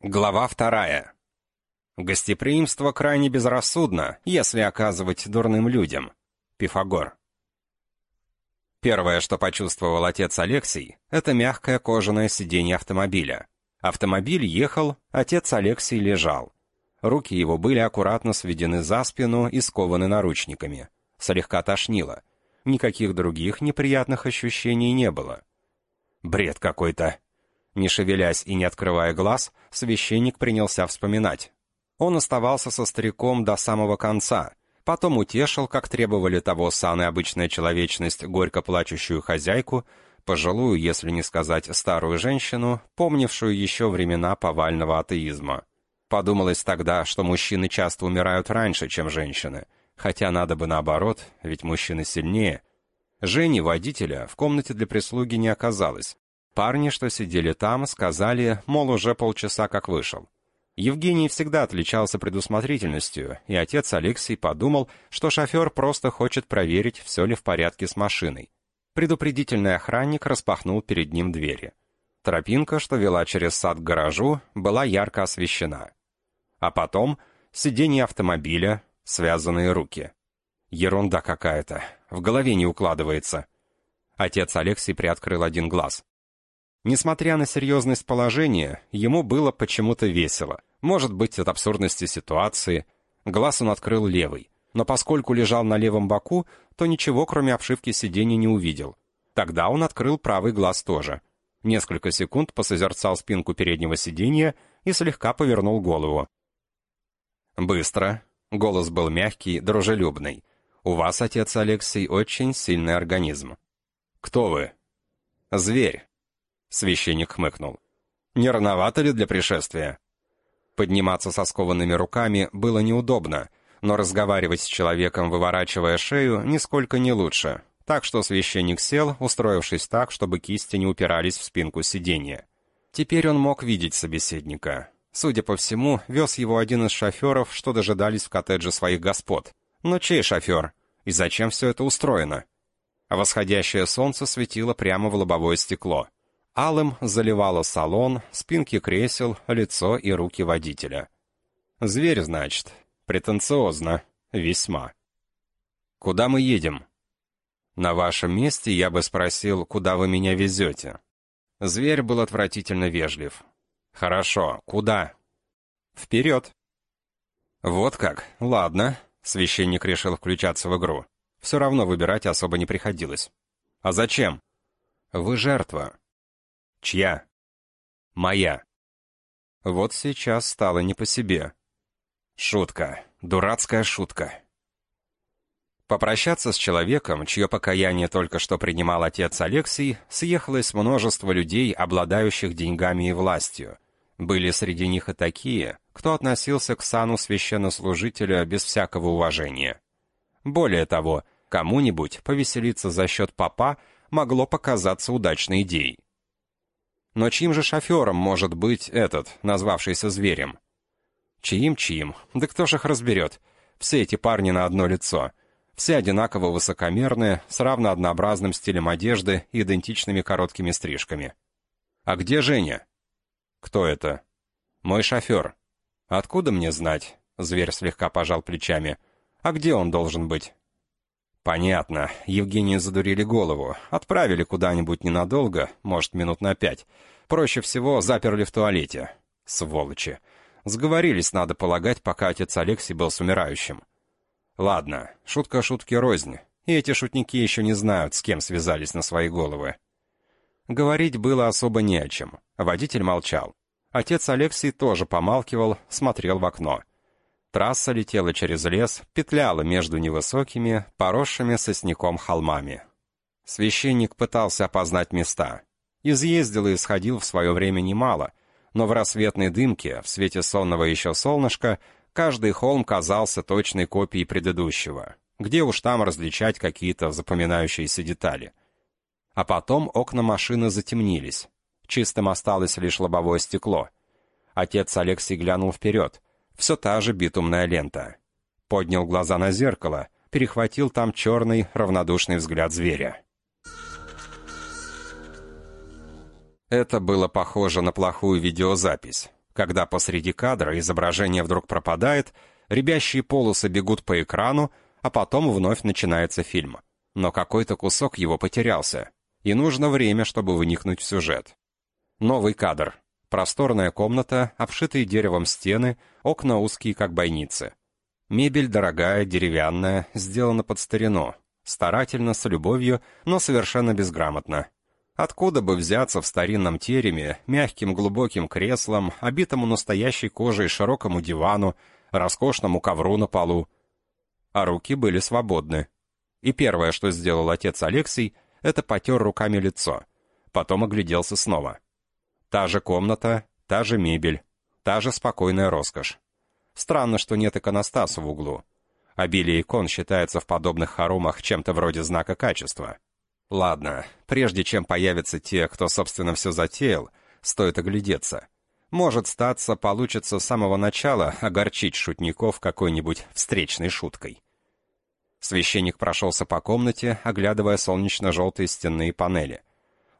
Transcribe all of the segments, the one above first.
Глава вторая. Гостеприимство крайне безрассудно, если оказывать дурным людям. Пифагор. Первое, что почувствовал отец Алексей, это мягкое кожаное сиденье автомобиля. Автомобиль ехал, отец Алексей лежал. Руки его были аккуратно сведены за спину и скованы наручниками. Слегка тошнило. Никаких других неприятных ощущений не было. Бред какой-то, не шевелясь и не открывая глаз, священник принялся вспоминать. Он оставался со стариком до самого конца, потом утешил, как требовали того сан и обычная человечность, горько плачущую хозяйку, пожилую, если не сказать старую женщину, помнившую еще времена повального атеизма. Подумалось тогда, что мужчины часто умирают раньше, чем женщины, хотя надо бы наоборот, ведь мужчины сильнее. Жени, водителя, в комнате для прислуги не оказалось. Парни, что сидели там, сказали, мол, уже полчаса как вышел. Евгений всегда отличался предусмотрительностью, и отец Алексей подумал, что шофер просто хочет проверить, все ли в порядке с машиной. Предупредительный охранник распахнул перед ним двери. Тропинка, что вела через сад к гаражу, была ярко освещена. А потом сиденье автомобиля, связанные руки. Ерунда какая-то, в голове не укладывается. Отец Алексей приоткрыл один глаз. Несмотря на серьезность положения, ему было почему-то весело. Может быть, от абсурдности ситуации. Глаз он открыл левый. Но поскольку лежал на левом боку, то ничего, кроме обшивки сиденья, не увидел. Тогда он открыл правый глаз тоже. Несколько секунд посозерцал спинку переднего сиденья и слегка повернул голову. «Быстро». Голос был мягкий, дружелюбный. «У вас, отец Алексей, очень сильный организм». «Кто вы?» «Зверь. Священник хмыкнул. «Не рановато ли для пришествия?» Подниматься со скованными руками было неудобно, но разговаривать с человеком, выворачивая шею, нисколько не лучше, так что священник сел, устроившись так, чтобы кисти не упирались в спинку сиденья. Теперь он мог видеть собеседника. Судя по всему, вез его один из шоферов, что дожидались в коттедже своих господ. Но чей шофер? И зачем все это устроено? Восходящее солнце светило прямо в лобовое стекло. Алым заливало салон, спинки кресел, лицо и руки водителя. Зверь, значит. Претенциозно. Весьма. «Куда мы едем?» «На вашем месте я бы спросил, куда вы меня везете?» Зверь был отвратительно вежлив. «Хорошо, куда?» «Вперед!» «Вот как, ладно», — священник решил включаться в игру. Все равно выбирать особо не приходилось. «А зачем?» «Вы жертва. Чья? Моя. Вот сейчас стало не по себе. Шутка. Дурацкая шутка. Попрощаться с человеком, чье покаяние только что принимал отец Алексей, съехалось множество людей, обладающих деньгами и властью. Были среди них и такие, кто относился к сану священнослужителя без всякого уважения. Более того, кому-нибудь повеселиться за счет папа могло показаться удачной идеей. Но чьим же шофером может быть этот, назвавшийся зверем? Чьим-чьим? Да кто ж их разберет? Все эти парни на одно лицо. Все одинаково высокомерные, с равно однообразным стилем одежды и идентичными короткими стрижками. А где Женя? Кто это? Мой шофер. Откуда мне знать? Зверь слегка пожал плечами. А где он должен быть? Понятно. Евгению задурили голову. Отправили куда-нибудь ненадолго, может, минут на пять. Проще всего заперли в туалете. Сволочи. Сговорились, надо полагать, пока отец Алексей был с умирающим. Ладно, шутка шутки рознь. И эти шутники еще не знают, с кем связались на свои головы. Говорить было особо не о чем. Водитель молчал. Отец Алексей тоже помалкивал, смотрел в окно. Трасса летела через лес, петляла между невысокими, поросшими сосняком холмами. Священник пытался опознать места. Изъездил и сходил в свое время немало, но в рассветной дымке, в свете сонного еще солнышка, каждый холм казался точной копией предыдущего. Где уж там различать какие-то запоминающиеся детали. А потом окна машины затемнились. Чистым осталось лишь лобовое стекло. Отец Алексей глянул вперед — все та же битумная лента. Поднял глаза на зеркало, перехватил там черный, равнодушный взгляд зверя. Это было похоже на плохую видеозапись. Когда посреди кадра изображение вдруг пропадает, рябящие полосы бегут по экрану, а потом вновь начинается фильм. Но какой-то кусок его потерялся, и нужно время, чтобы выникнуть в сюжет. Новый кадр. Просторная комната, обшитые деревом стены, окна узкие, как бойницы. Мебель дорогая, деревянная, сделана под старину. Старательно, с любовью, но совершенно безграмотно. Откуда бы взяться в старинном тереме, мягким глубоким креслом, обитому настоящей кожей широкому дивану, роскошному ковру на полу? А руки были свободны. И первое, что сделал отец Алексей, это потер руками лицо. Потом огляделся снова. Та же комната, та же мебель, та же спокойная роскошь. Странно, что нет иконостаса в углу. Обилие икон считается в подобных хоромах чем-то вроде знака качества. Ладно, прежде чем появятся те, кто, собственно, все затеял, стоит оглядеться. Может, статься, получится с самого начала огорчить шутников какой-нибудь встречной шуткой. Священник прошелся по комнате, оглядывая солнечно-желтые стенные панели.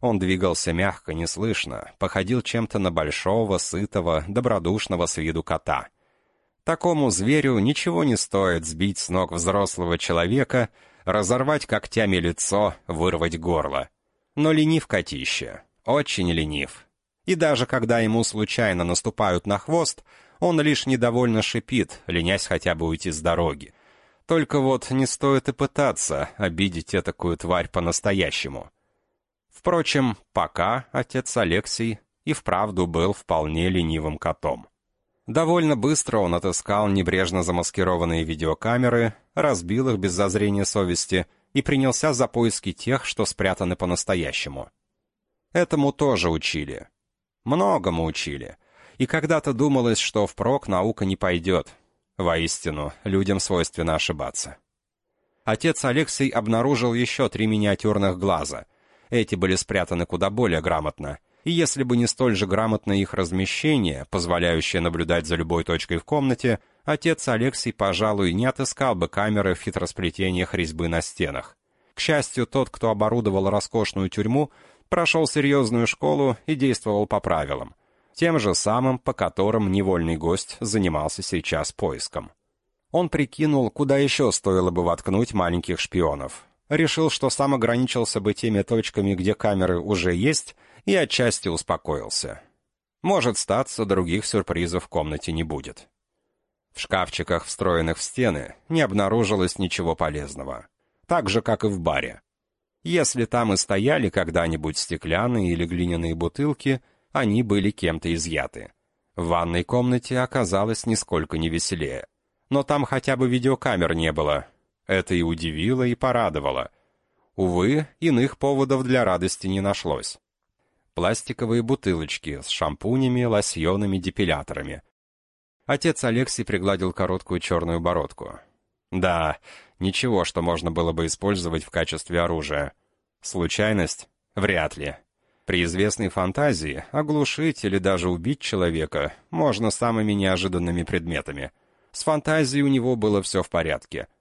Он двигался мягко, неслышно, походил чем-то на большого, сытого, добродушного с виду кота. Такому зверю ничего не стоит сбить с ног взрослого человека, разорвать когтями лицо, вырвать горло. Но ленив котище, очень ленив. И даже когда ему случайно наступают на хвост, он лишь недовольно шипит, ленясь хотя бы уйти с дороги. Только вот не стоит и пытаться обидеть этакую тварь по-настоящему. Впрочем, пока отец Алексей и вправду был вполне ленивым котом. Довольно быстро он отыскал небрежно замаскированные видеокамеры, разбил их без зазрения совести и принялся за поиски тех, что спрятаны по-настоящему. Этому тоже учили. Многому учили. И когда-то думалось, что впрок наука не пойдет. Воистину, людям свойственно ошибаться. Отец Алексей обнаружил еще три миниатюрных глаза — эти были спрятаны куда более грамотно. И если бы не столь же грамотное их размещение, позволяющее наблюдать за любой точкой в комнате, отец Алексей, пожалуй, не отыскал бы камеры в хитросплетениях резьбы на стенах. К счастью, тот, кто оборудовал роскошную тюрьму, прошел серьезную школу и действовал по правилам. Тем же самым, по которым невольный гость занимался сейчас поиском. Он прикинул, куда еще стоило бы воткнуть маленьких шпионов решил, что сам ограничился бы теми точками, где камеры уже есть, и отчасти успокоился. Может статься, других сюрпризов в комнате не будет. В шкафчиках, встроенных в стены, не обнаружилось ничего полезного. Так же, как и в баре. Если там и стояли когда-нибудь стеклянные или глиняные бутылки, они были кем-то изъяты. В ванной комнате оказалось нисколько не веселее. Но там хотя бы видеокамер не было, это и удивило, и порадовало. Увы, иных поводов для радости не нашлось. Пластиковые бутылочки с шампунями, лосьонами, депиляторами. Отец Алексей пригладил короткую черную бородку. Да, ничего, что можно было бы использовать в качестве оружия. Случайность? Вряд ли. При известной фантазии оглушить или даже убить человека можно самыми неожиданными предметами. С фантазией у него было все в порядке —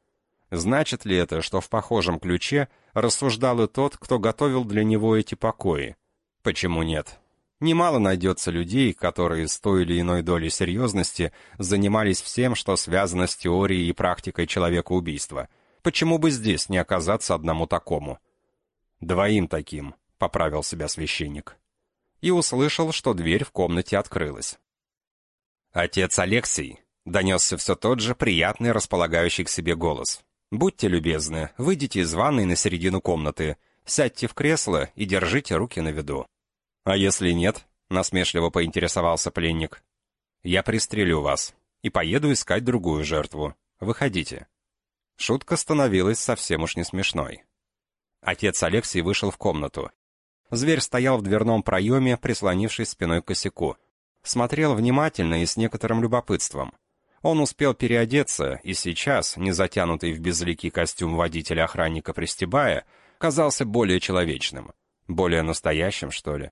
Значит ли это, что в похожем ключе рассуждал и тот, кто готовил для него эти покои? Почему нет? Немало найдется людей, которые с той или иной долей серьезности занимались всем, что связано с теорией и практикой человекоубийства. Почему бы здесь не оказаться одному такому? «Двоим таким», — поправил себя священник. И услышал, что дверь в комнате открылась. «Отец Алексей», — донесся все тот же приятный, располагающий к себе голос. Будьте любезны, выйдите из ванной на середину комнаты, сядьте в кресло и держите руки на виду. А если нет, насмешливо поинтересовался пленник. Я пристрелю вас и поеду искать другую жертву. Выходите. Шутка становилась совсем уж не смешной. Отец Алексей вышел в комнату. Зверь стоял в дверном проеме, прислонившись спиной к косяку. Смотрел внимательно и с некоторым любопытством. Он успел переодеться, и сейчас, не затянутый в безликий костюм водителя-охранника Пристебая, казался более человечным, более настоящим, что ли.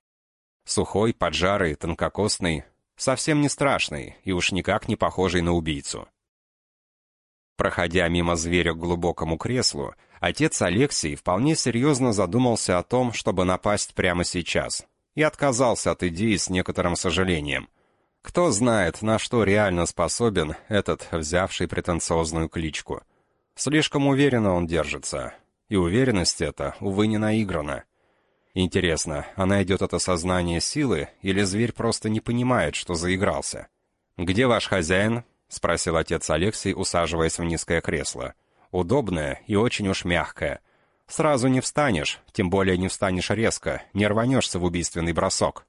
Сухой, поджарый, тонкокосный, совсем не страшный и уж никак не похожий на убийцу. Проходя мимо зверя к глубокому креслу, отец Алексей вполне серьезно задумался о том, чтобы напасть прямо сейчас, и отказался от идеи с некоторым сожалением. Кто знает, на что реально способен этот, взявший претенциозную кличку. Слишком уверенно он держится. И уверенность эта, увы, не наиграна. Интересно, она идет от осознания силы, или зверь просто не понимает, что заигрался? «Где ваш хозяин?» — спросил отец Алексей, усаживаясь в низкое кресло. «Удобное и очень уж мягкое. Сразу не встанешь, тем более не встанешь резко, не рванешься в убийственный бросок».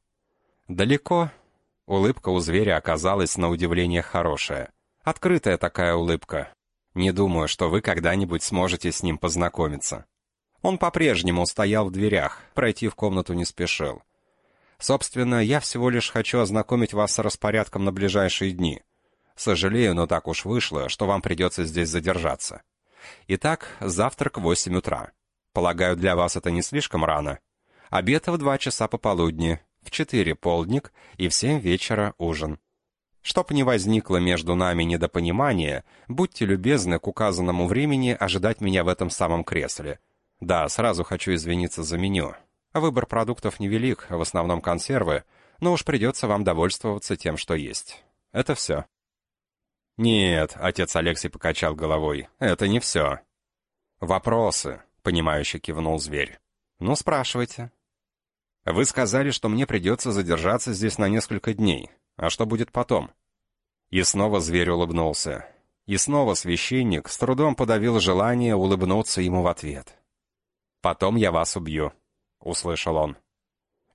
«Далеко?» Улыбка у зверя оказалась на удивление хорошая. Открытая такая улыбка. Не думаю, что вы когда-нибудь сможете с ним познакомиться. Он по-прежнему стоял в дверях, пройти в комнату не спешил. Собственно, я всего лишь хочу ознакомить вас с распорядком на ближайшие дни. Сожалею, но так уж вышло, что вам придется здесь задержаться. Итак, завтрак в 8 утра. Полагаю, для вас это не слишком рано. Обед в 2 часа пополудни, в 4 полдник и в 7 вечера ужин. Чтоб не возникло между нами недопонимания, будьте любезны к указанному времени ожидать меня в этом самом кресле. Да, сразу хочу извиниться за меню. Выбор продуктов невелик, в основном консервы, но уж придется вам довольствоваться тем, что есть. Это все. Нет, отец Алексей покачал головой, это не все. Вопросы, понимающе кивнул зверь. Ну, спрашивайте. Вы сказали, что мне придется задержаться здесь на несколько дней. А что будет потом? И снова зверь улыбнулся. И снова священник с трудом подавил желание улыбнуться ему в ответ. «Потом я вас убью», — услышал он.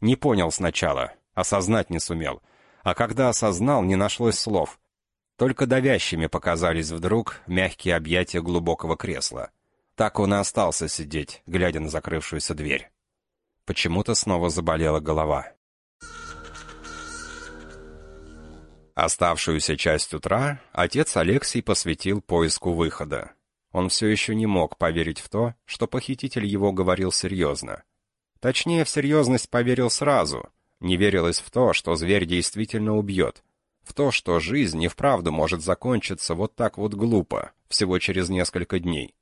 Не понял сначала, осознать не сумел. А когда осознал, не нашлось слов. Только давящими показались вдруг мягкие объятия глубокого кресла. Так он и остался сидеть, глядя на закрывшуюся дверь. Почему-то снова заболела голова. Оставшуюся часть утра отец Алексей посвятил поиску выхода. Он все еще не мог поверить в то, что похититель его говорил серьезно. Точнее, в серьезность поверил сразу. Не верилось в то, что зверь действительно убьет. В то, что жизнь и вправду может закончиться вот так вот глупо, всего через несколько дней.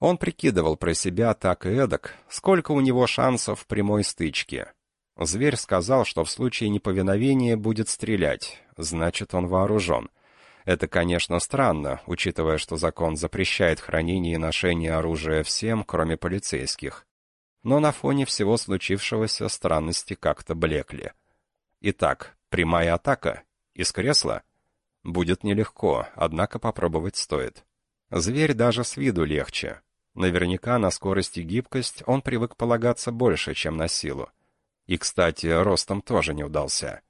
Он прикидывал про себя так и эдак, сколько у него шансов в прямой стычке. Зверь сказал, что в случае неповиновения будет стрелять, значит, он вооружен. Это, конечно, странно, учитывая, что закон запрещает хранение и ношение оружия всем, кроме полицейских. Но на фоне всего случившегося странности как-то блекли. Итак, прямая атака? Из кресла? Будет нелегко, однако попробовать стоит. Зверь даже с виду легче. Наверняка на скорость и гибкость он привык полагаться больше, чем на силу. И, кстати, ростом тоже не удался.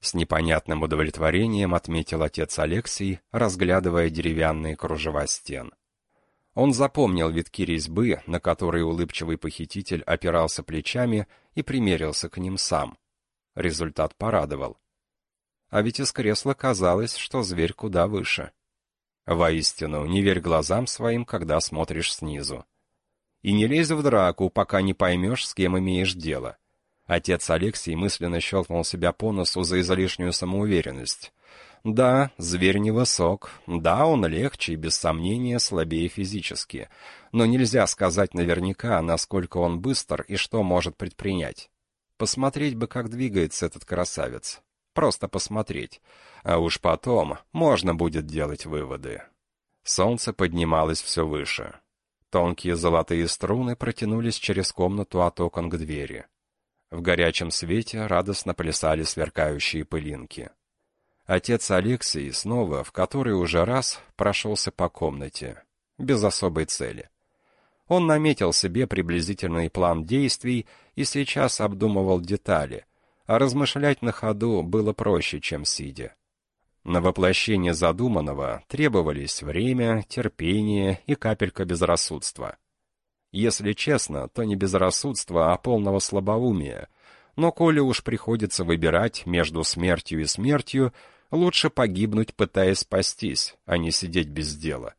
С непонятным удовлетворением отметил отец Алексей, разглядывая деревянные кружева стен. Он запомнил витки резьбы, на которые улыбчивый похититель опирался плечами и примерился к ним сам. Результат порадовал. А ведь из кресла казалось, что зверь куда выше. Воистину, не верь глазам своим, когда смотришь снизу. И не лезь в драку, пока не поймешь, с кем имеешь дело. Отец Алексей мысленно щелкнул себя по носу за излишнюю самоуверенность. Да, зверь невысок, да, он легче и, без сомнения, слабее физически, но нельзя сказать наверняка, насколько он быстр и что может предпринять. Посмотреть бы, как двигается этот красавец. Просто посмотреть. А уж потом можно будет делать выводы. Солнце поднималось все выше. Тонкие золотые струны протянулись через комнату от окон к двери. В горячем свете радостно плясали сверкающие пылинки. Отец Алексей снова, в который уже раз, прошелся по комнате, без особой цели. Он наметил себе приблизительный план действий и сейчас обдумывал детали, а размышлять на ходу было проще, чем сидя. На воплощение задуманного требовались время, терпение и капелька безрассудства. Если честно, то не безрассудство, а полного слабоумия. Но коли уж приходится выбирать между смертью и смертью, лучше погибнуть, пытаясь спастись, а не сидеть без дела.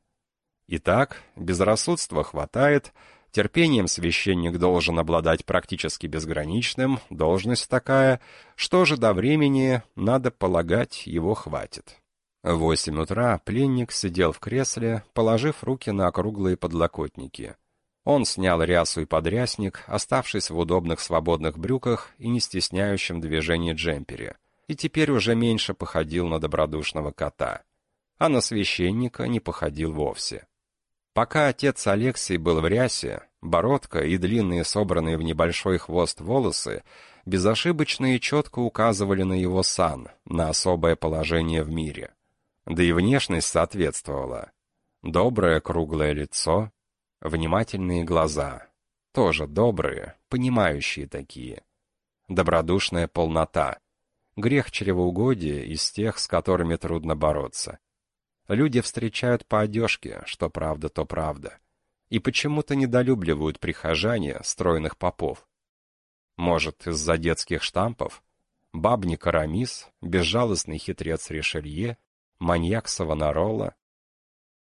Итак, безрассудства хватает, терпением священник должен обладать практически безграничным, должность такая, что же до времени, надо полагать, его хватит. В восемь утра пленник сидел в кресле, положив руки на округлые подлокотники. Он снял рясу и подрясник, оставшись в удобных свободных брюках и не стесняющем движении джемпере. и теперь уже меньше походил на добродушного кота, а на священника не походил вовсе. Пока отец Алексей был в рясе, бородка и длинные собранные в небольшой хвост волосы безошибочно и четко указывали на его сан, на особое положение в мире. Да и внешность соответствовала. Доброе круглое лицо, внимательные глаза, тоже добрые, понимающие такие. Добродушная полнота. Грех чревоугодия из тех, с которыми трудно бороться. Люди встречают по одежке, что правда, то правда. И почему-то недолюбливают прихожане стройных попов. Может, из-за детских штампов? Бабник Арамис, безжалостный хитрец Ришелье, маньяк Савонарола.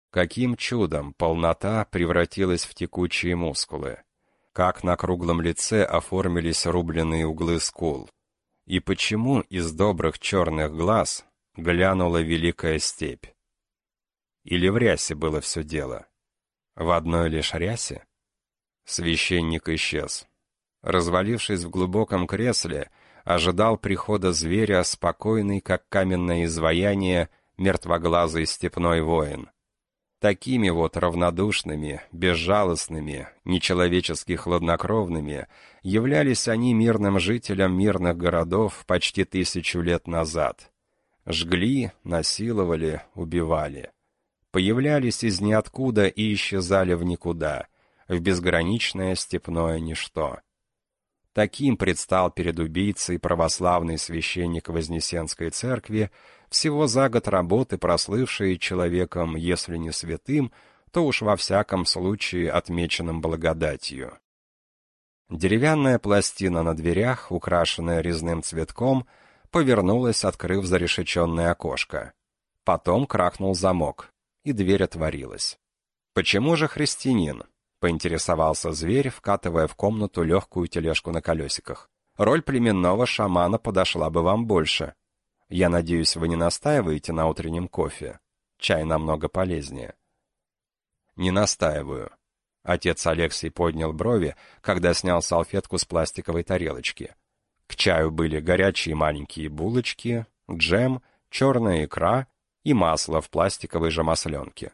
Каким чудом полнота превратилась в текучие мускулы? Как на круглом лице оформились рубленые углы скул? И почему из добрых черных глаз глянула великая степь? Или в рясе было все дело? В одной лишь рясе? Священник исчез. Развалившись в глубоком кресле, ожидал прихода зверя, спокойный, как каменное изваяние, мертвоглазый степной воин. Такими вот равнодушными, безжалостными, нечеловечески хладнокровными являлись они мирным жителям мирных городов почти тысячу лет назад. Жгли, насиловали, убивали появлялись из ниоткуда и исчезали в никуда, в безграничное степное ничто. Таким предстал перед убийцей православный священник Вознесенской церкви, всего за год работы прослывший человеком, если не святым, то уж во всяком случае отмеченным благодатью. Деревянная пластина на дверях, украшенная резным цветком, повернулась, открыв зарешеченное окошко. Потом крахнул замок и дверь отворилась. «Почему же христианин?» — поинтересовался зверь, вкатывая в комнату легкую тележку на колесиках. «Роль племенного шамана подошла бы вам больше. Я надеюсь, вы не настаиваете на утреннем кофе. Чай намного полезнее». «Не настаиваю». Отец Алексей поднял брови, когда снял салфетку с пластиковой тарелочки. К чаю были горячие маленькие булочки, джем, черная икра и масло в пластиковой же масленке.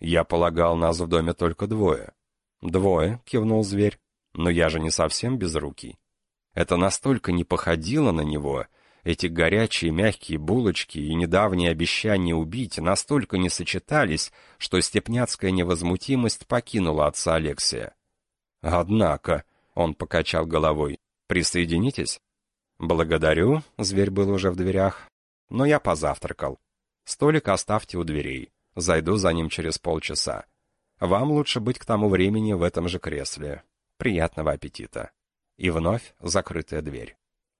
«Я полагал, нас в доме только двое». «Двое», — кивнул зверь, — «но я же не совсем безрукий». Это настолько не походило на него, эти горячие мягкие булочки и недавние обещания убить настолько не сочетались, что степняцкая невозмутимость покинула отца Алексия. «Однако», — он покачал головой, — «присоединитесь?» «Благодарю», — зверь был уже в дверях, но я позавтракал. Столик оставьте у дверей. Зайду за ним через полчаса. Вам лучше быть к тому времени в этом же кресле. Приятного аппетита. И вновь закрытая дверь.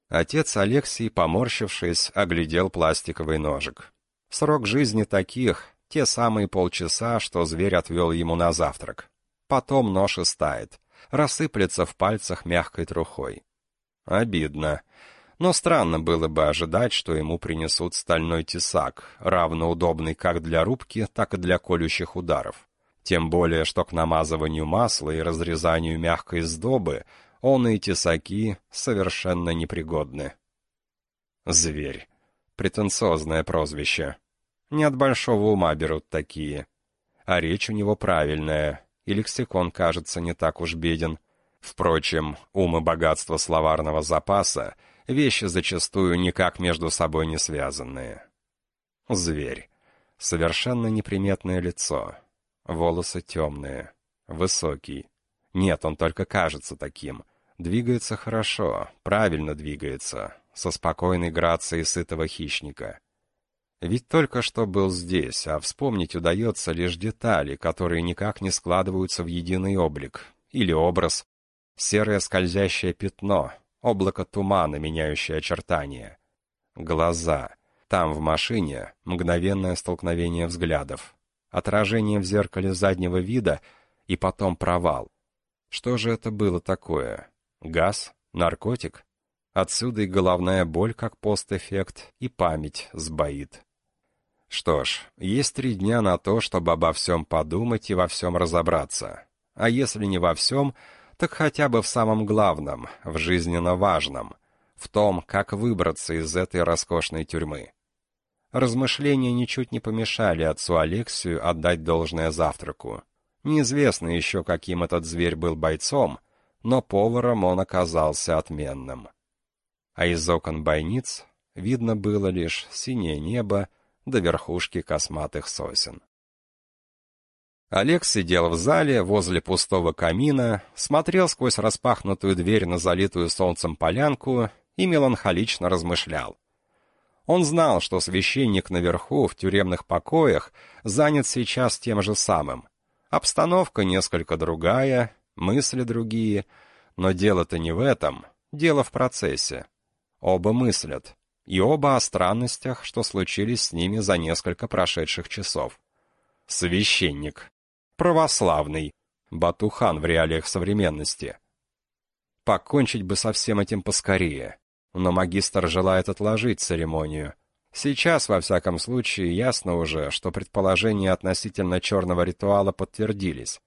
Отец Алексей, поморщившись, оглядел пластиковый ножик. Срок жизни таких — те самые полчаса, что зверь отвел ему на завтрак. Потом нож истает, рассыплется в пальцах мягкой трухой. Обидно но странно было бы ожидать, что ему принесут стальной тесак, равно удобный как для рубки, так и для колющих ударов. Тем более, что к намазыванию масла и разрезанию мягкой сдобы он и тесаки совершенно непригодны. Зверь. Претенциозное прозвище. Не от большого ума берут такие. А речь у него правильная, и лексикон, кажется, не так уж беден. Впрочем, ум и богатство словарного запаса — вещи зачастую никак между собой не связанные. Зверь. Совершенно неприметное лицо. Волосы темные. Высокий. Нет, он только кажется таким. Двигается хорошо, правильно двигается, со спокойной грацией сытого хищника. Ведь только что был здесь, а вспомнить удается лишь детали, которые никак не складываются в единый облик или образ. Серое скользящее пятно, облако тумана, меняющее очертания. Глаза. Там, в машине, мгновенное столкновение взглядов. Отражение в зеркале заднего вида и потом провал. Что же это было такое? Газ? Наркотик? Отсюда и головная боль как постэффект, и память сбоит. Что ж, есть три дня на то, чтобы обо всем подумать и во всем разобраться. А если не во всем, так хотя бы в самом главном, в жизненно важном, в том, как выбраться из этой роскошной тюрьмы. Размышления ничуть не помешали отцу Алексию отдать должное завтраку. Неизвестно еще, каким этот зверь был бойцом, но поваром он оказался отменным. А из окон бойниц видно было лишь синее небо до верхушки косматых сосен. Олег сидел в зале возле пустого камина, смотрел сквозь распахнутую дверь на залитую солнцем полянку и меланхолично размышлял. Он знал, что священник наверху, в тюремных покоях, занят сейчас тем же самым. Обстановка несколько другая, мысли другие, но дело-то не в этом, дело в процессе. Оба мыслят, и оба о странностях, что случились с ними за несколько прошедших часов. Священник. Православный. Батухан в реалиях современности. Покончить бы со всем этим поскорее но магистр желает отложить церемонию. Сейчас, во всяком случае, ясно уже, что предположения относительно черного ритуала подтвердились.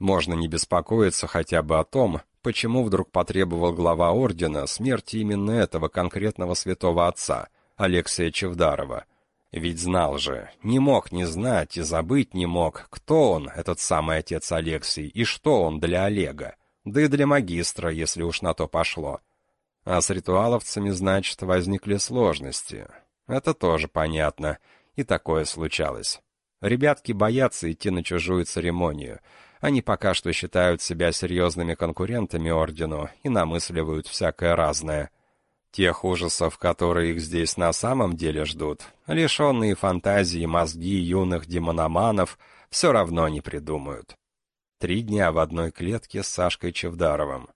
Можно не беспокоиться хотя бы о том, почему вдруг потребовал глава ордена смерти именно этого конкретного святого отца, Алексея Чевдарова. Ведь знал же, не мог не знать и забыть не мог, кто он, этот самый отец Алексей, и что он для Олега, да и для магистра, если уж на то пошло. А с ритуаловцами, значит, возникли сложности. Это тоже понятно. И такое случалось. Ребятки боятся идти на чужую церемонию. Они пока что считают себя серьезными конкурентами Ордену и намысливают всякое разное. Тех ужасов, которые их здесь на самом деле ждут, лишенные фантазии мозги юных демономанов, все равно не придумают. Три дня в одной клетке с Сашкой Чевдаровым.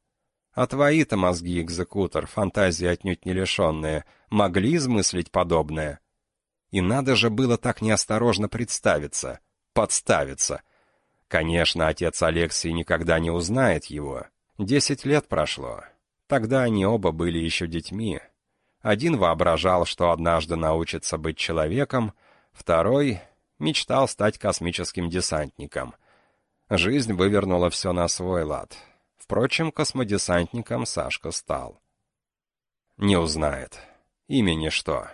А твои-то мозги, экзекутор, фантазии отнюдь не лишенные, могли измыслить подобное? И надо же было так неосторожно представиться, подставиться. Конечно, отец Алексей никогда не узнает его. Десять лет прошло. Тогда они оба были еще детьми. Один воображал, что однажды научится быть человеком, второй мечтал стать космическим десантником. Жизнь вывернула все на свой лад — Впрочем, космодесантником Сашка стал. Не узнает. Имя что.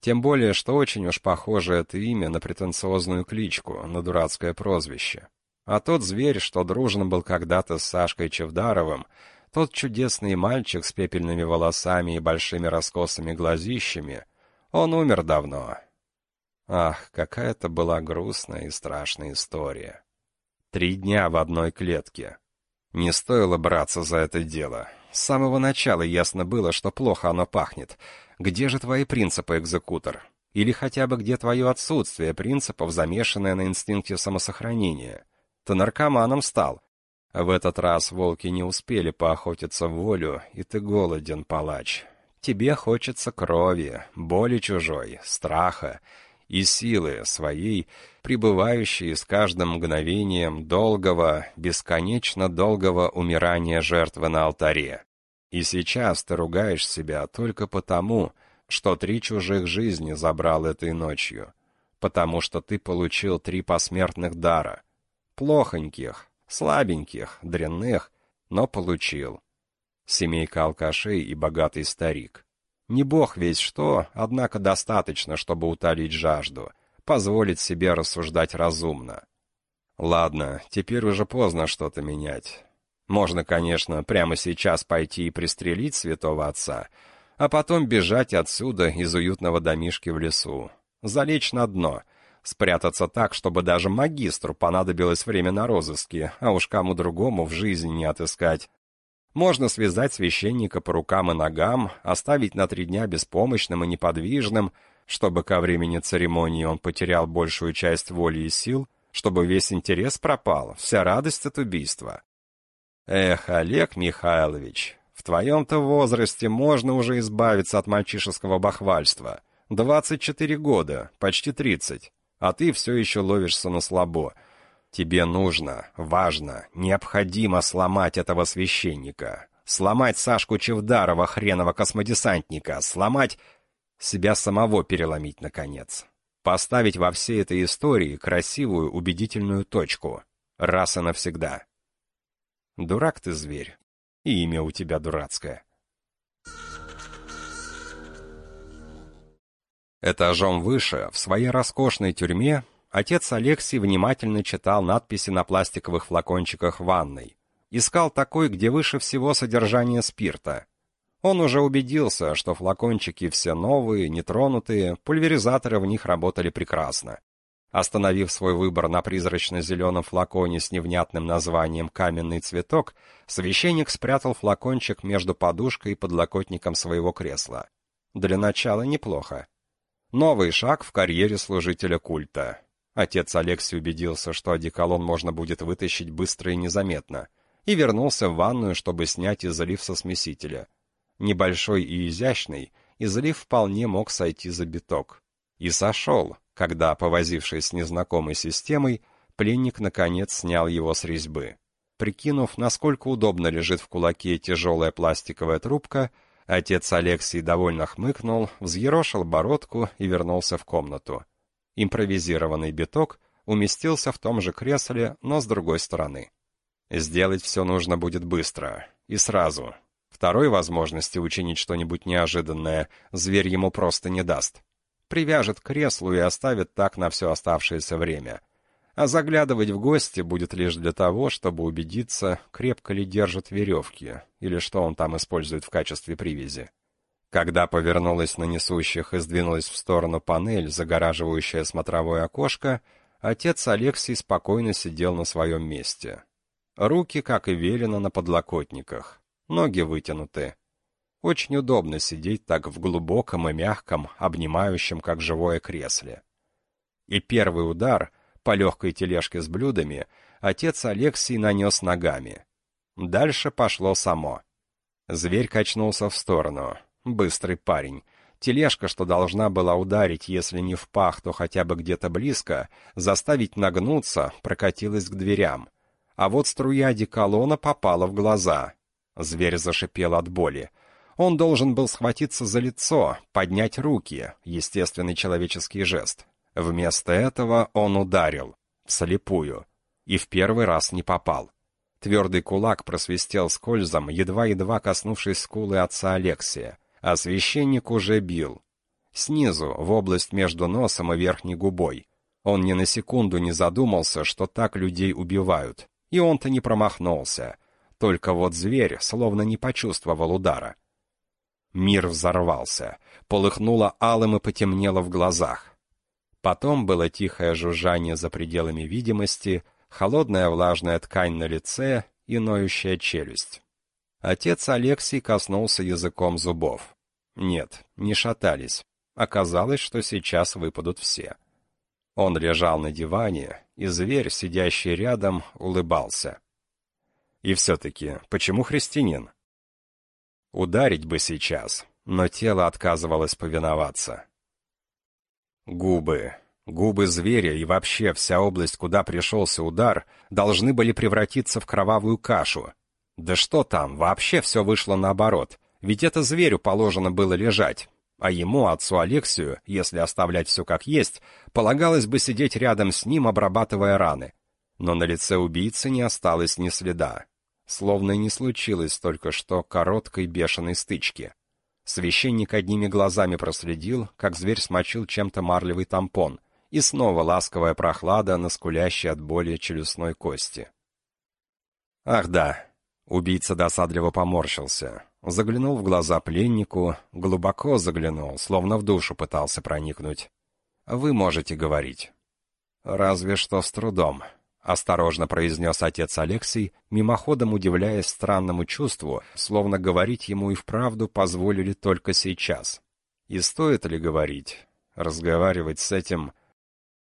Тем более, что очень уж похоже это имя на претенциозную кличку, на дурацкое прозвище. А тот зверь, что дружно был когда-то с Сашкой Чевдаровым, тот чудесный мальчик с пепельными волосами и большими раскосыми глазищами, он умер давно. Ах, какая это была грустная и страшная история. Три дня в одной клетке. Не стоило браться за это дело. С самого начала ясно было, что плохо оно пахнет. Где же твои принципы, экзекутор? Или хотя бы где твое отсутствие принципов, замешанное на инстинкте самосохранения? Ты наркоманом стал. В этот раз волки не успели поохотиться в волю, и ты голоден, палач. Тебе хочется крови, боли чужой, страха и силы своей, пребывающей с каждым мгновением долгого, бесконечно долгого умирания жертвы на алтаре. И сейчас ты ругаешь себя только потому, что три чужих жизни забрал этой ночью, потому что ты получил три посмертных дара. Плохоньких, слабеньких, дрянных, но получил. Семейка алкашей и богатый старик. Не бог весь что, однако достаточно, чтобы утолить жажду, позволить себе рассуждать разумно. Ладно, теперь уже поздно что-то менять. Можно, конечно, прямо сейчас пойти и пристрелить святого отца, а потом бежать отсюда из уютного домишки в лесу, залечь на дно, спрятаться так, чтобы даже магистру понадобилось время на розыске, а уж кому другому в жизни не отыскать, можно связать священника по рукам и ногам, оставить на три дня беспомощным и неподвижным, чтобы ко времени церемонии он потерял большую часть воли и сил, чтобы весь интерес пропал, вся радость от убийства. Эх, Олег Михайлович, в твоем-то возрасте можно уже избавиться от мальчишеского бахвальства. 24 года, почти 30, а ты все еще ловишься на слабо — Тебе нужно, важно, необходимо сломать этого священника. Сломать Сашку Чевдарова, хренова космодесантника. Сломать... Себя самого переломить, наконец. Поставить во всей этой истории красивую, убедительную точку. Раз и навсегда. Дурак ты, зверь. И имя у тебя дурацкое. Этажом выше, в своей роскошной тюрьме, отец Алексей внимательно читал надписи на пластиковых флакончиках ванной. Искал такой, где выше всего содержание спирта. Он уже убедился, что флакончики все новые, нетронутые, пульверизаторы в них работали прекрасно. Остановив свой выбор на призрачно-зеленом флаконе с невнятным названием «Каменный цветок», священник спрятал флакончик между подушкой и подлокотником своего кресла. Для начала неплохо. Новый шаг в карьере служителя культа. Отец Алексей убедился, что одеколон можно будет вытащить быстро и незаметно, и вернулся в ванную, чтобы снять излив со смесителя. Небольшой и изящный, излив вполне мог сойти за биток. И сошел, когда, повозившись с незнакомой системой, пленник наконец снял его с резьбы. Прикинув, насколько удобно лежит в кулаке тяжелая пластиковая трубка, отец Алексей довольно хмыкнул, взъерошил бородку и вернулся в комнату. Импровизированный биток уместился в том же кресле, но с другой стороны. Сделать все нужно будет быстро. И сразу. Второй возможности учинить что-нибудь неожиданное зверь ему просто не даст привяжет к креслу и оставит так на все оставшееся время. А заглядывать в гости будет лишь для того, чтобы убедиться, крепко ли держат веревки, или что он там использует в качестве привязи. Когда повернулась на несущих и сдвинулась в сторону панель, загораживающая смотровое окошко, отец Алексей спокойно сидел на своем месте. Руки, как и велено, на подлокотниках, ноги вытянуты. Очень удобно сидеть так в глубоком и мягком, обнимающем, как живое кресле. И первый удар, по легкой тележке с блюдами, отец Алексий нанес ногами. Дальше пошло само. Зверь качнулся в сторону. Быстрый парень. Тележка, что должна была ударить, если не в пах, то хотя бы где-то близко, заставить нагнуться, прокатилась к дверям. А вот струя деколона попала в глаза. Зверь зашипел от боли. Он должен был схватиться за лицо, поднять руки, естественный человеческий жест. Вместо этого он ударил, вслепую, и в первый раз не попал. Твердый кулак просвистел скользом, едва-едва коснувшись скулы отца Алексия, а священник уже бил. Снизу, в область между носом и верхней губой. Он ни на секунду не задумался, что так людей убивают, и он-то не промахнулся. Только вот зверь словно не почувствовал удара. Мир взорвался, полыхнуло алым и потемнело в глазах. Потом было тихое жужжание за пределами видимости, холодная влажная ткань на лице и ноющая челюсть. Отец Алексей коснулся языком зубов. Нет, не шатались. Оказалось, что сейчас выпадут все. Он лежал на диване, и зверь, сидящий рядом, улыбался. И все-таки, почему христианин? Ударить бы сейчас, но тело отказывалось повиноваться. Губы. Губы зверя и вообще вся область, куда пришелся удар, должны были превратиться в кровавую кашу. Да что там, вообще все вышло наоборот. Ведь это зверю положено было лежать. А ему, отцу Алексию, если оставлять все как есть, полагалось бы сидеть рядом с ним, обрабатывая раны. Но на лице убийцы не осталось ни следа словно не случилось только что короткой бешеной стычки. Священник одними глазами проследил, как зверь смочил чем-то марлевый тампон, и снова ласковая прохлада на скулящей от боли челюстной кости. Ах да, убийца досадливо поморщился, заглянул в глаза пленнику, глубоко заглянул, словно в душу пытался проникнуть. Вы можете говорить. Разве что с трудом, осторожно произнес отец Алексей, мимоходом удивляясь странному чувству, словно говорить ему и вправду позволили только сейчас. И стоит ли говорить, разговаривать с этим...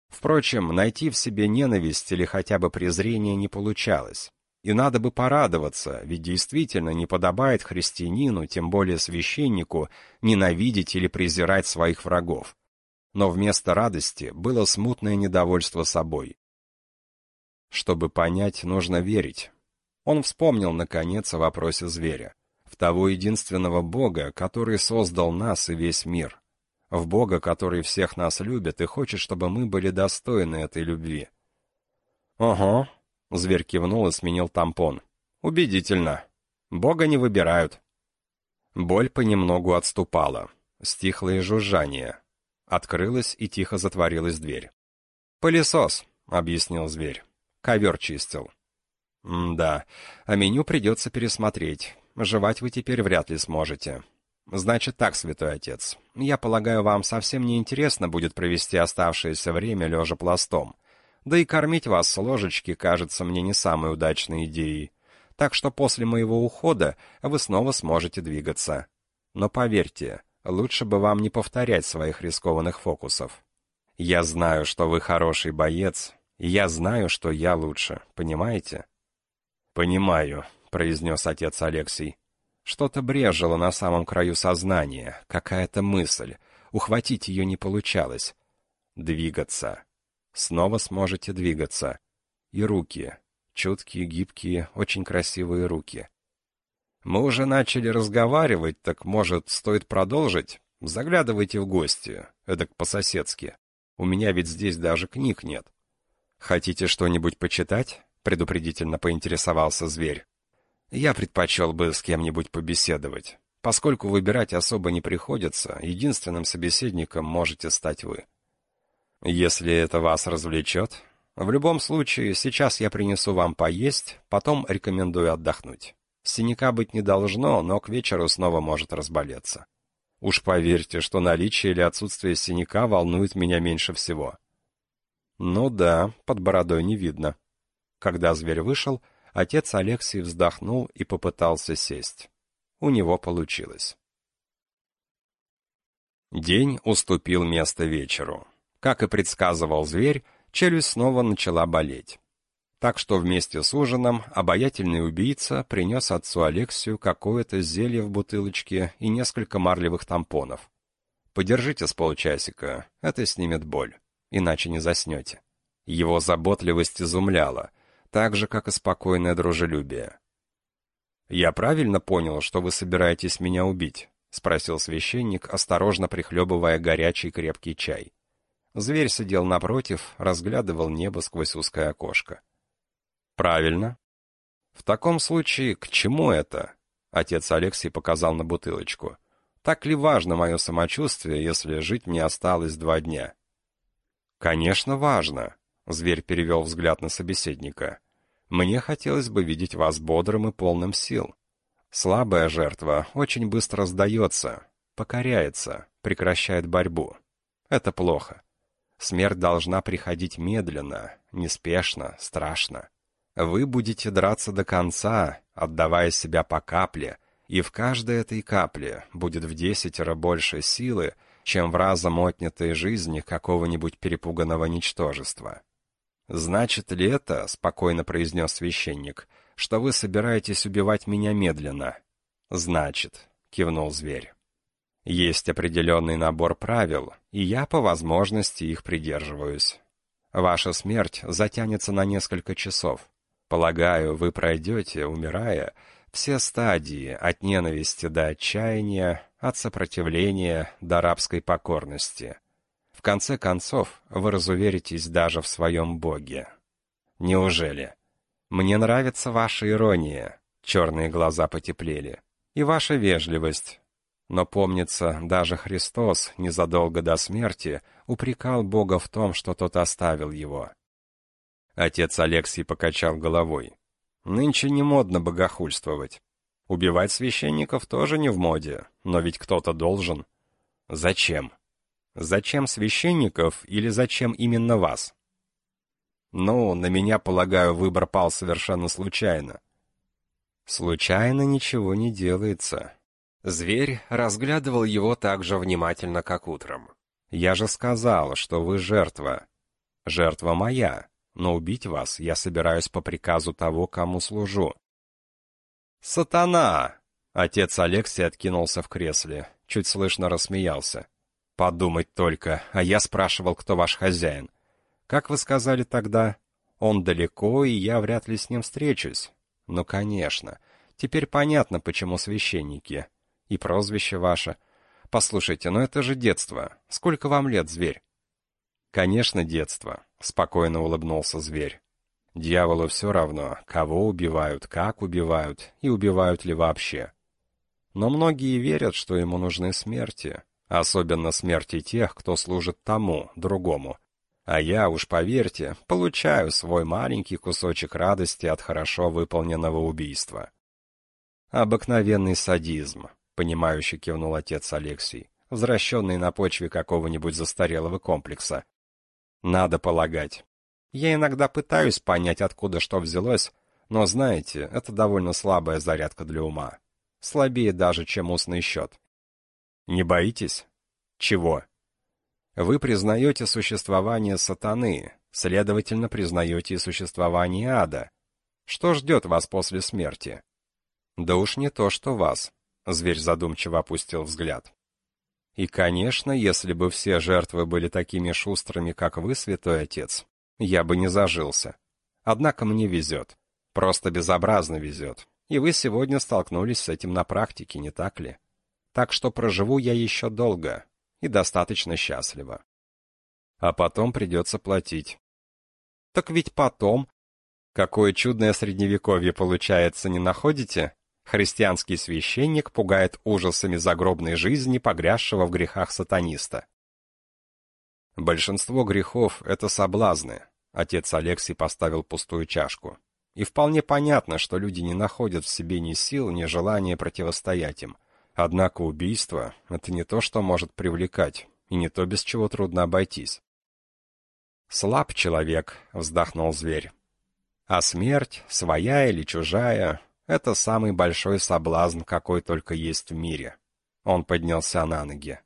Впрочем, найти в себе ненависть или хотя бы презрение не получалось. И надо бы порадоваться, ведь действительно не подобает христианину, тем более священнику, ненавидеть или презирать своих врагов. Но вместо радости было смутное недовольство собой. Чтобы понять, нужно верить. Он вспомнил, наконец, о вопросе зверя. В того единственного Бога, который создал нас и весь мир. В Бога, который всех нас любит и хочет, чтобы мы были достойны этой любви. «Ого», — зверь кивнул и сменил тампон. «Убедительно. Бога не выбирают». Боль понемногу отступала. Стихло и жужжание. Открылась и тихо затворилась дверь. «Пылесос», — объяснил зверь. «Ковер чистил». «Да, а меню придется пересмотреть. Жевать вы теперь вряд ли сможете. Значит так, святой отец, я полагаю, вам совсем не интересно будет провести оставшееся время лежа пластом. Да и кормить вас с ложечки кажется мне не самой удачной идеей. Так что после моего ухода вы снова сможете двигаться. Но поверьте, лучше бы вам не повторять своих рискованных фокусов. Я знаю, что вы хороший боец, я знаю, что я лучше, понимаете? Понимаю, произнес отец Алексей. Что-то брежило на самом краю сознания, какая-то мысль. Ухватить ее не получалось. Двигаться. Снова сможете двигаться. И руки. Чуткие, гибкие, очень красивые руки. Мы уже начали разговаривать, так, может, стоит продолжить? Заглядывайте в гости, эдак по-соседски. У меня ведь здесь даже книг нет. Хотите что-нибудь почитать? Предупредительно поинтересовался зверь. Я предпочел бы с кем-нибудь побеседовать. Поскольку выбирать особо не приходится, единственным собеседником можете стать вы. Если это вас развлечет, в любом случае, сейчас я принесу вам поесть, потом рекомендую отдохнуть. Синяка быть не должно, но к вечеру снова может разболеться. Уж поверьте, что наличие или отсутствие синяка волнует меня меньше всего. Ну да, под бородой не видно. Когда зверь вышел, Отец Алексей вздохнул и попытался сесть. У него получилось. День уступил место вечеру. Как и предсказывал зверь, челюсть снова начала болеть. Так что вместе с ужином обаятельный убийца принес отцу Алексию какое-то зелье в бутылочке и несколько марлевых тампонов. Подержите с полчасика, это снимет боль, иначе не заснете. Его заботливость изумляла — так же, как и спокойное дружелюбие. «Я правильно понял, что вы собираетесь меня убить?» — спросил священник, осторожно прихлебывая горячий крепкий чай. Зверь сидел напротив, разглядывал небо сквозь узкое окошко. «Правильно. В таком случае, к чему это?» Отец Алексей показал на бутылочку. «Так ли важно мое самочувствие, если жить мне осталось два дня?» «Конечно, важно», Зверь перевел взгляд на собеседника. «Мне хотелось бы видеть вас бодрым и полным сил. Слабая жертва очень быстро сдается, покоряется, прекращает борьбу. Это плохо. Смерть должна приходить медленно, неспешно, страшно. Вы будете драться до конца, отдавая себя по капле, и в каждой этой капле будет в десятеро больше силы, чем в разом отнятой жизни какого-нибудь перепуганного ничтожества. «Значит ли это, — спокойно произнес священник, — что вы собираетесь убивать меня медленно?» «Значит», — кивнул зверь. «Есть определенный набор правил, и я по возможности их придерживаюсь. Ваша смерть затянется на несколько часов. Полагаю, вы пройдете, умирая, все стадии от ненависти до отчаяния, от сопротивления до рабской покорности». В конце концов, вы разуверитесь даже в своем Боге. Неужели? Мне нравится ваша ирония. Черные глаза потеплели. И ваша вежливость. Но, помнится, даже Христос незадолго до смерти упрекал Бога в том, что тот оставил его. Отец Алексий покачал головой. Нынче не модно богохульствовать. Убивать священников тоже не в моде, но ведь кто-то должен. Зачем? Зачем священников или зачем именно вас? Ну, на меня, полагаю, выбор пал совершенно случайно. Случайно ничего не делается. Зверь разглядывал его так же внимательно, как утром. Я же сказал, что вы жертва. Жертва моя, но убить вас я собираюсь по приказу того, кому служу. Сатана! Отец Алексей откинулся в кресле, чуть слышно рассмеялся. Подумать только, а я спрашивал, кто ваш хозяин. Как вы сказали тогда? Он далеко, и я вряд ли с ним встречусь. Ну, конечно. Теперь понятно, почему священники. И прозвище ваше. Послушайте, ну это же детство. Сколько вам лет, зверь? Конечно, детство, спокойно улыбнулся зверь. Дьяволу все равно, кого убивают, как убивают и убивают ли вообще. Но многие верят, что ему нужны смерти, Особенно смерти тех, кто служит тому, другому. А я, уж поверьте, получаю свой маленький кусочек радости от хорошо выполненного убийства. Обыкновенный садизм, понимающе кивнул отец Алексей, возвращенный на почве какого-нибудь застарелого комплекса. Надо полагать. Я иногда пытаюсь понять, откуда что взялось, но, знаете, это довольно слабая зарядка для ума. Слабее даже, чем устный счет. Не боитесь? Чего? Вы признаете существование сатаны, следовательно, признаете и существование ада. Что ждет вас после смерти? Да уж не то, что вас. Зверь задумчиво опустил взгляд. И, конечно, если бы все жертвы были такими шустрыми, как вы, святой отец, я бы не зажился. Однако мне везет. Просто безобразно везет. И вы сегодня столкнулись с этим на практике, не так ли? Так что проживу я еще долго и достаточно счастливо. А потом придется платить. Так ведь потом... Какое чудное средневековье получается, не находите? Христианский священник пугает ужасами загробной жизни погрязшего в грехах сатаниста. Большинство грехов — это соблазны. Отец Алексий поставил пустую чашку. И вполне понятно, что люди не находят в себе ни сил, ни желания противостоять им. Однако убийство — это не то, что может привлекать, и не то, без чего трудно обойтись. «Слаб человек», — вздохнул зверь. «А смерть, своя или чужая, — это самый большой соблазн, какой только есть в мире». Он поднялся на ноги.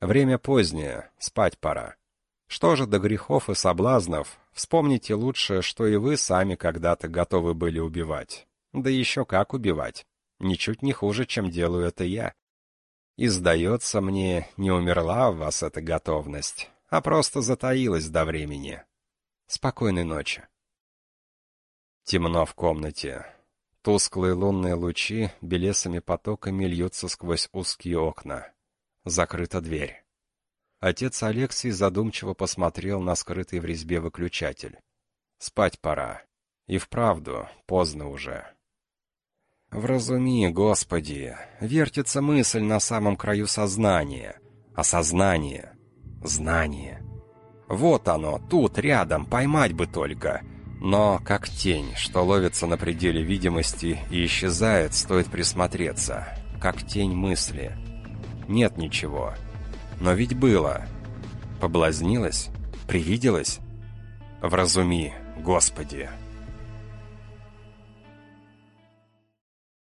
«Время позднее, спать пора. Что же до грехов и соблазнов, вспомните лучше, что и вы сами когда-то готовы были убивать. Да еще как убивать. Ничуть не хуже, чем делаю это я. И, сдается мне, не умерла в вас эта готовность, а просто затаилась до времени. Спокойной ночи. Темно в комнате. Тусклые лунные лучи белесыми потоками льются сквозь узкие окна. Закрыта дверь. Отец Алексей задумчиво посмотрел на скрытый в резьбе выключатель. Спать пора. И вправду, поздно уже. Вразуми, Господи, вертится мысль на самом краю сознания. Осознание. Знание. Вот оно, тут, рядом, поймать бы только. Но как тень, что ловится на пределе видимости и исчезает, стоит присмотреться. Как тень мысли. Нет ничего. Но ведь было. Поблазнилась? Привиделась? Вразуми, Господи.